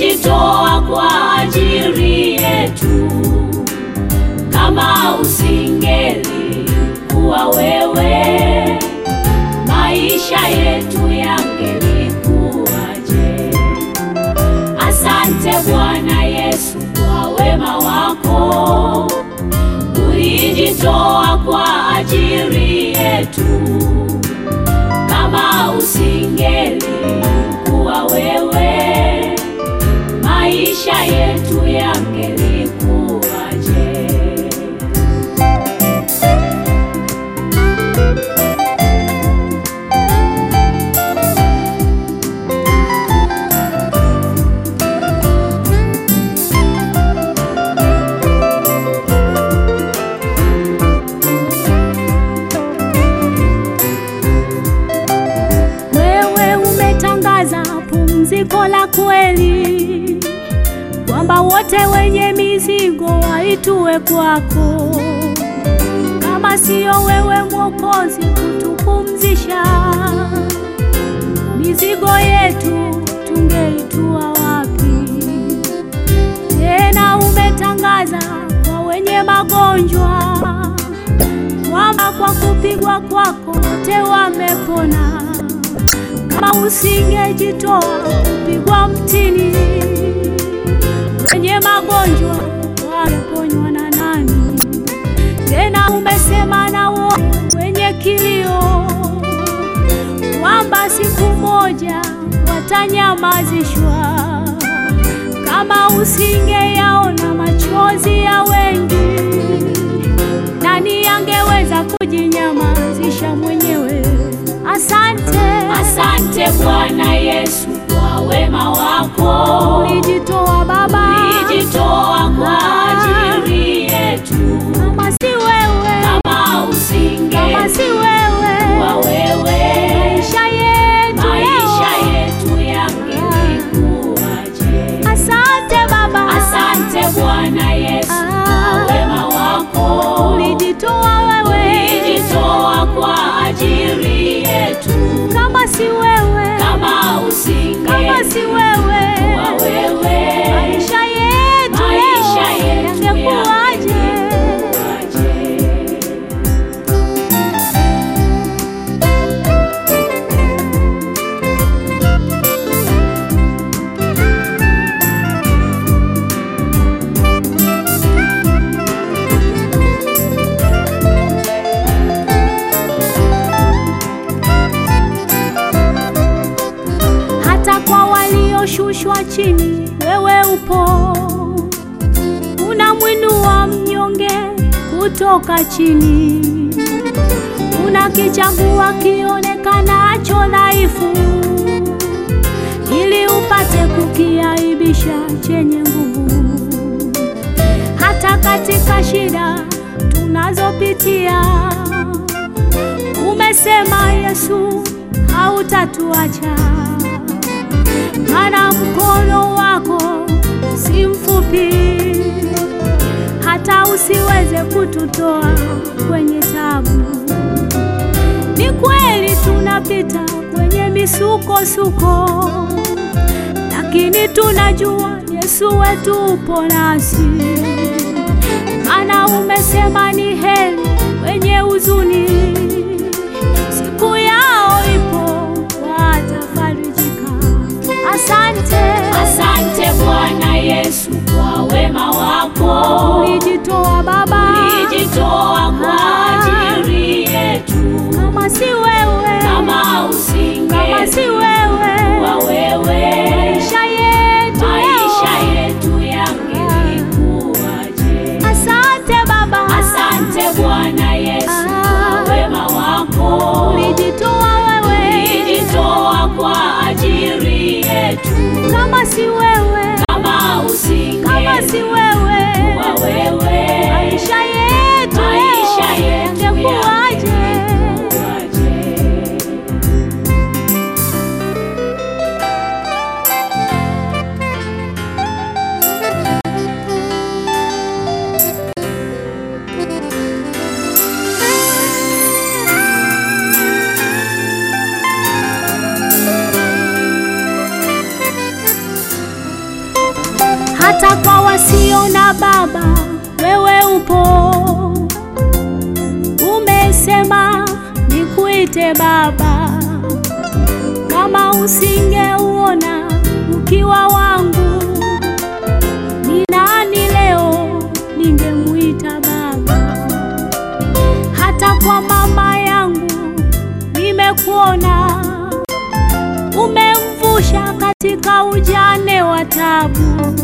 Ulijitoa kwa ajili yetu. Kama usingeli kuwa wewe, maisha yetu yangelikuwaje? Asante Bwana Yesu kwa wema wako, ulijitoa kwa ajili yetu kama usingeli kuwa wewe, maisha yetu yangelikuwaje? Wenye mizigo waitue kwako. Kama siyo wewe Mwokozi kutupumzisha, mizigo yetu tungeitua wapi? Tena umetangaza kwa wenye magonjwa kwamba kwa kupigwa kwako wote wamepona. Kama usingejitoa kupigwa mtini, wenye magonjwa wanaponywa na nani? Tena umesema na wote wenye kilio kwamba siku moja watanyamazishwa. Kama usingeyaona machozi ya wengi, nani angeweza kujinyamazisha mwenyewe? Asante, Asante Bwana Yesu kwa wema wako, ulijitoa Baba, ulijitoa upate kukiaibisha chenye nguvu. Hata katika shida tunazopitia, umesema Yesu hautatuacha maana mkono wako si mfupi, hata usiweze kututoa kwenye tabu. Ni kweli tunapita kwenye misukosuko, lakini tunajua Yesu wetu upo nasi, maana umesema ni heri wenye huzuni, siku yao ipo watafarijika. Asante, asante Bwana Yesu kwa wema wako, ulijitoa Baba, ulijitoa kwa ajili yetu. Kama si wewe, kama usinge, kama si wewe. taabu,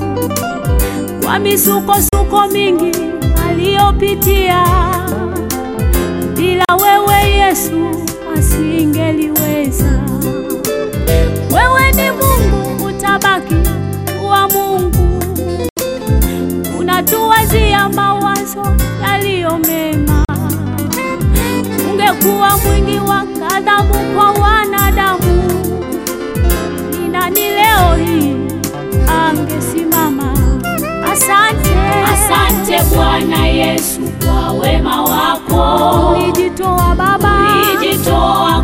kwa misukosuko mingi aliyopitia. Bila wewe Yesu asingeliweza. Wewe ni Mungu, utabaki kuwa Mungu. Unatuwazia mawazo yaliyo mema. Ungekuwa mwingi wa ghadhabu kwa wanadamu, ni nani leo hii Asante, asante Bwana Yesu kwa wema wako. Ulijitoa Baba, ulijitoa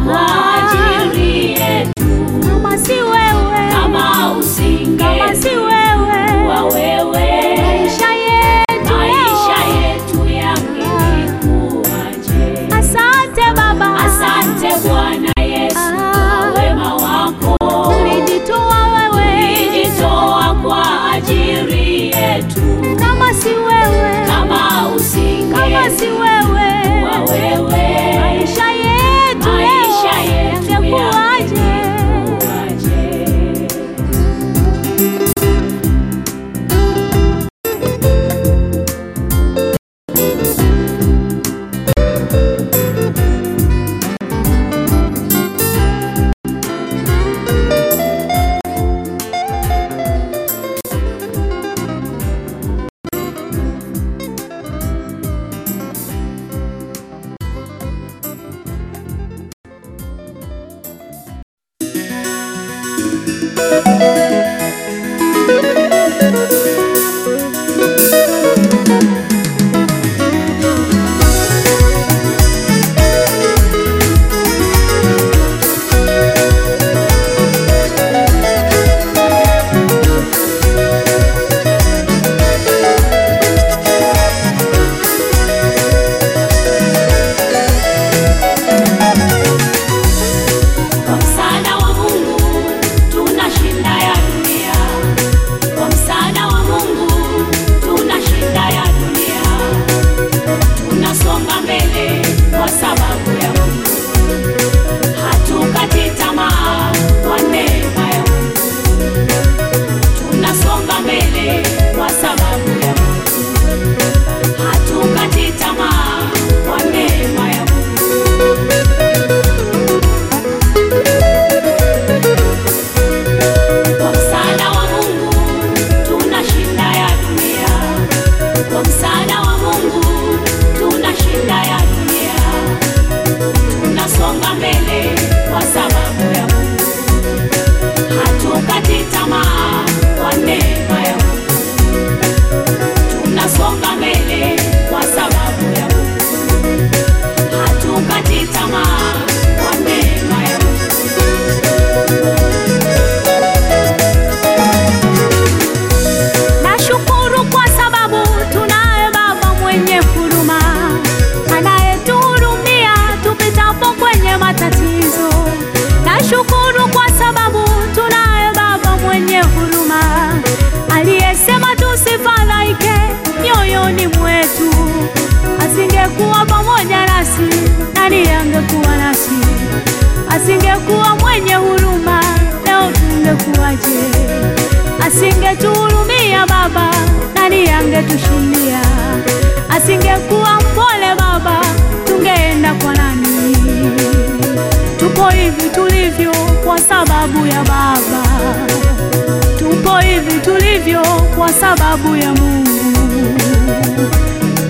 tulivyo kwa sababu ya Mungu.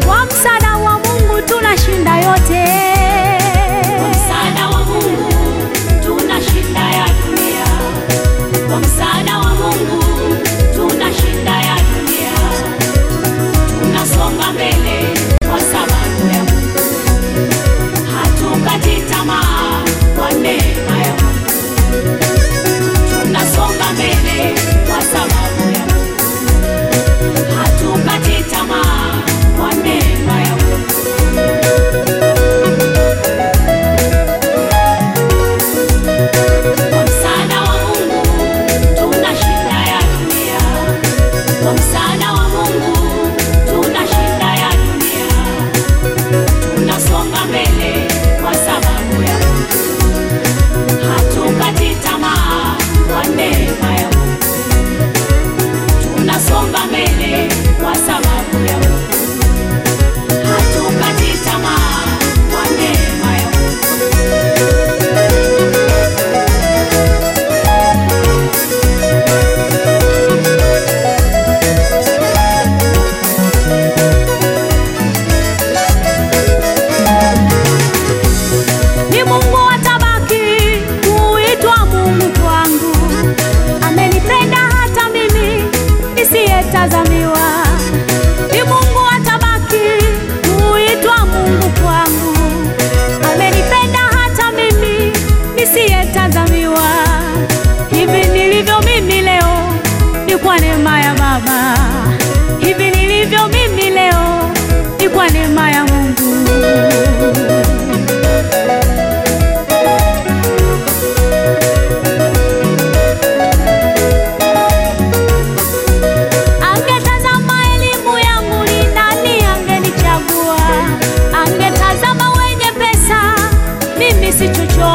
Kwa msaada wa Mungu tunashinda yote.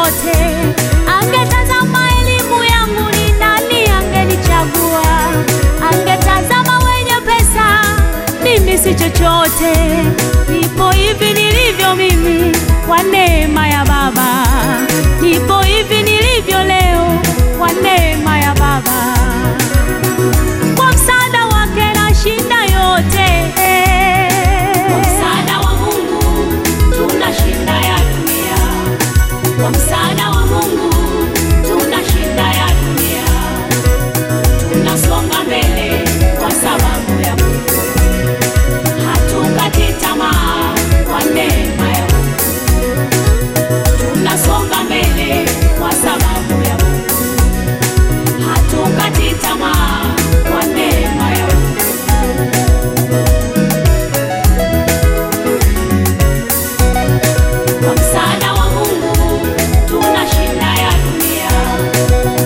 yote. Angetazama elimu yangu ni nani angenichagua? Angetazama wenye pesa, mimi si chochote. Nipo hivi nilivyo mimi kwa neema ya Baba, nipo hivi nilivyo leo.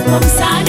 I'm sorry.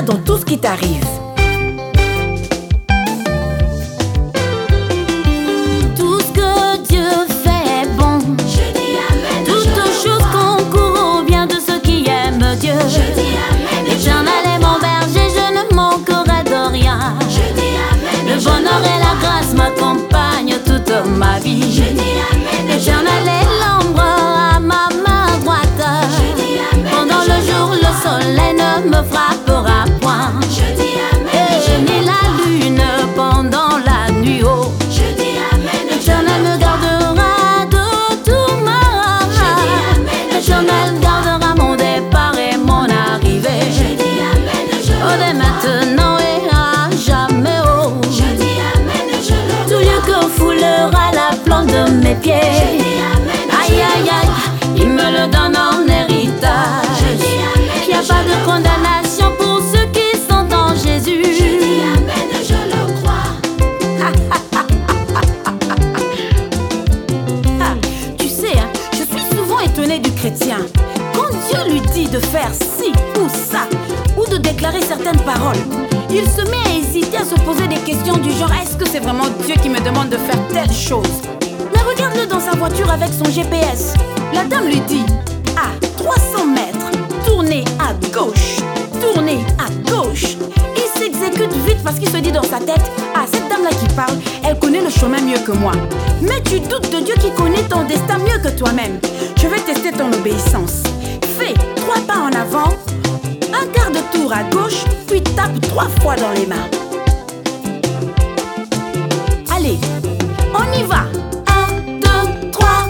dans tout ce qui t'arrive. tu doutes de Dieu qui connaît ton destin mieux que toi-même, je vais tester ton obéissance. Fais trois pas en avant, un quart de tour à gauche, puis tape trois fois dans les mains. Allez, on y va! Un, deux, trois.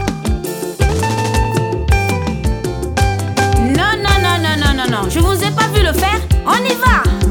Non non non non non non non, je vous ai pas vu le faire, on y va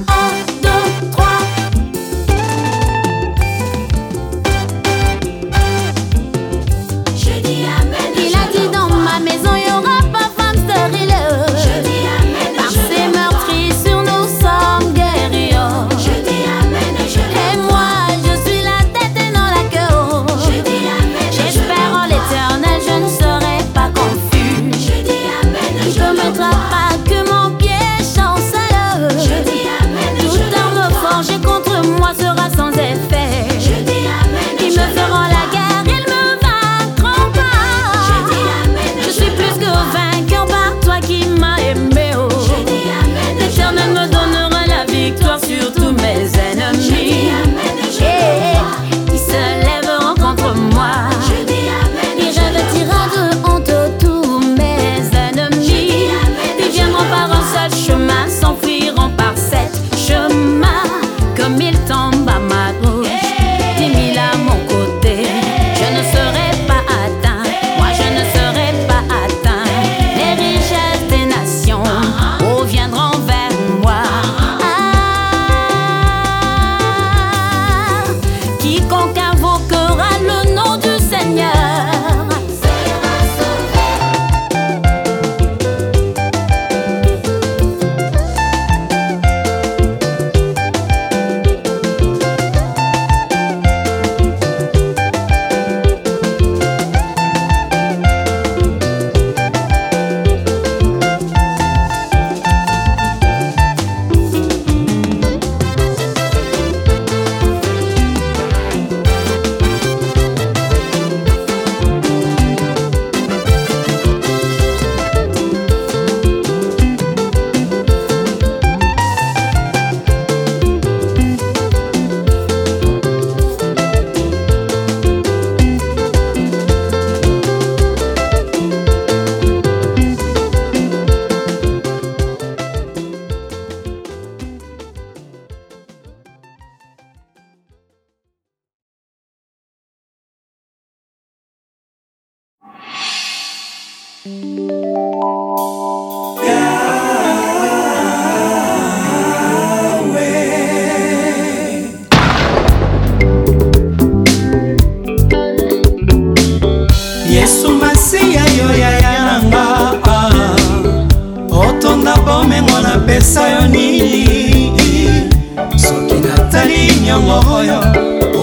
ezali nyongo oyo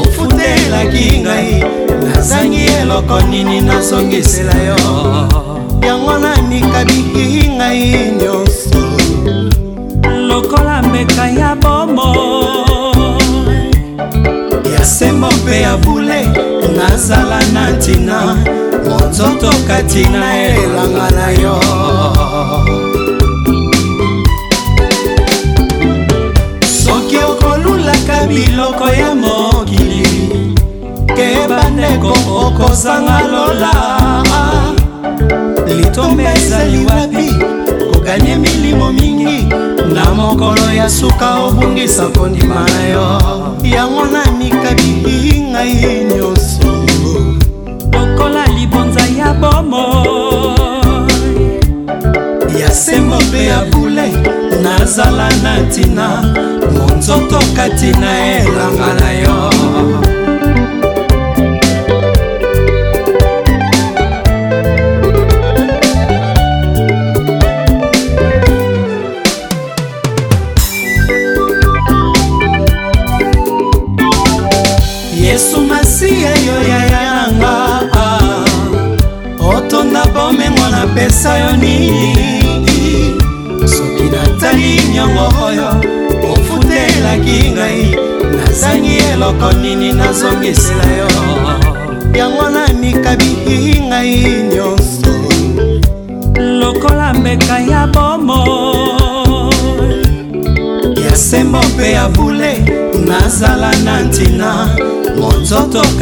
ofutelaki ngai. Nazangi eloko nini nasongisela yo? Yango nanikabiki ngai nyonso. Lokola mbeka ya bomo ya sembo mpe ya bule nazala na ntina. Monzoto kati na elanga na yo. biloko ya mokili. Ke bandeko okosanga lola. Litombe ezali wapi? Kokanye milimo mingi. Na mokolo ya suka obungisa kondima na yo. Yango nanikabiki ngai nyonso lokola libonza ya bomoi asengo mpe ya bule nazala na ntina monzoto kati na elanga na yo.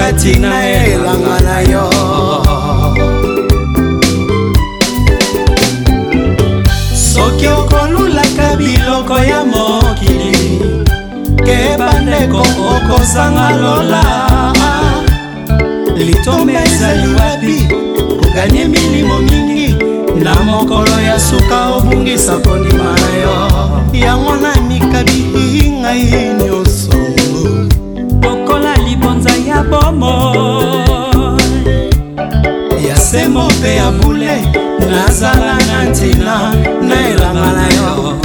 Monzoto kati na elanga na yo. Soki okolulaka biloko ya mokili keba ndeko okozanga lola. Litombe ezali wapi? Koganye milimo mingi na mokolo ya suka obungisa kondima na yo. Yango na mikabi ngai nyonso libonza ya sembo mpe ya bule nazala na ntina na elanga na yo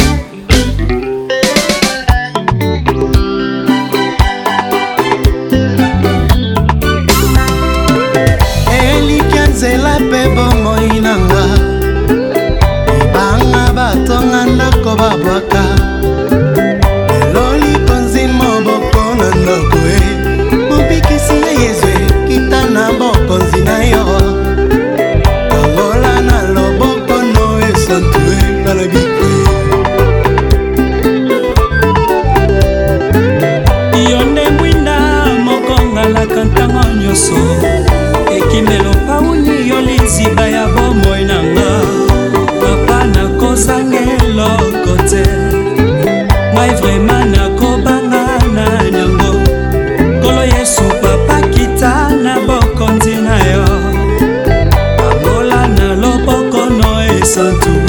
boloko te. Ngai vraimen nakobanga na yango nkolo yesu papa kita na bokondi na yo. Pambola na loboko no esantu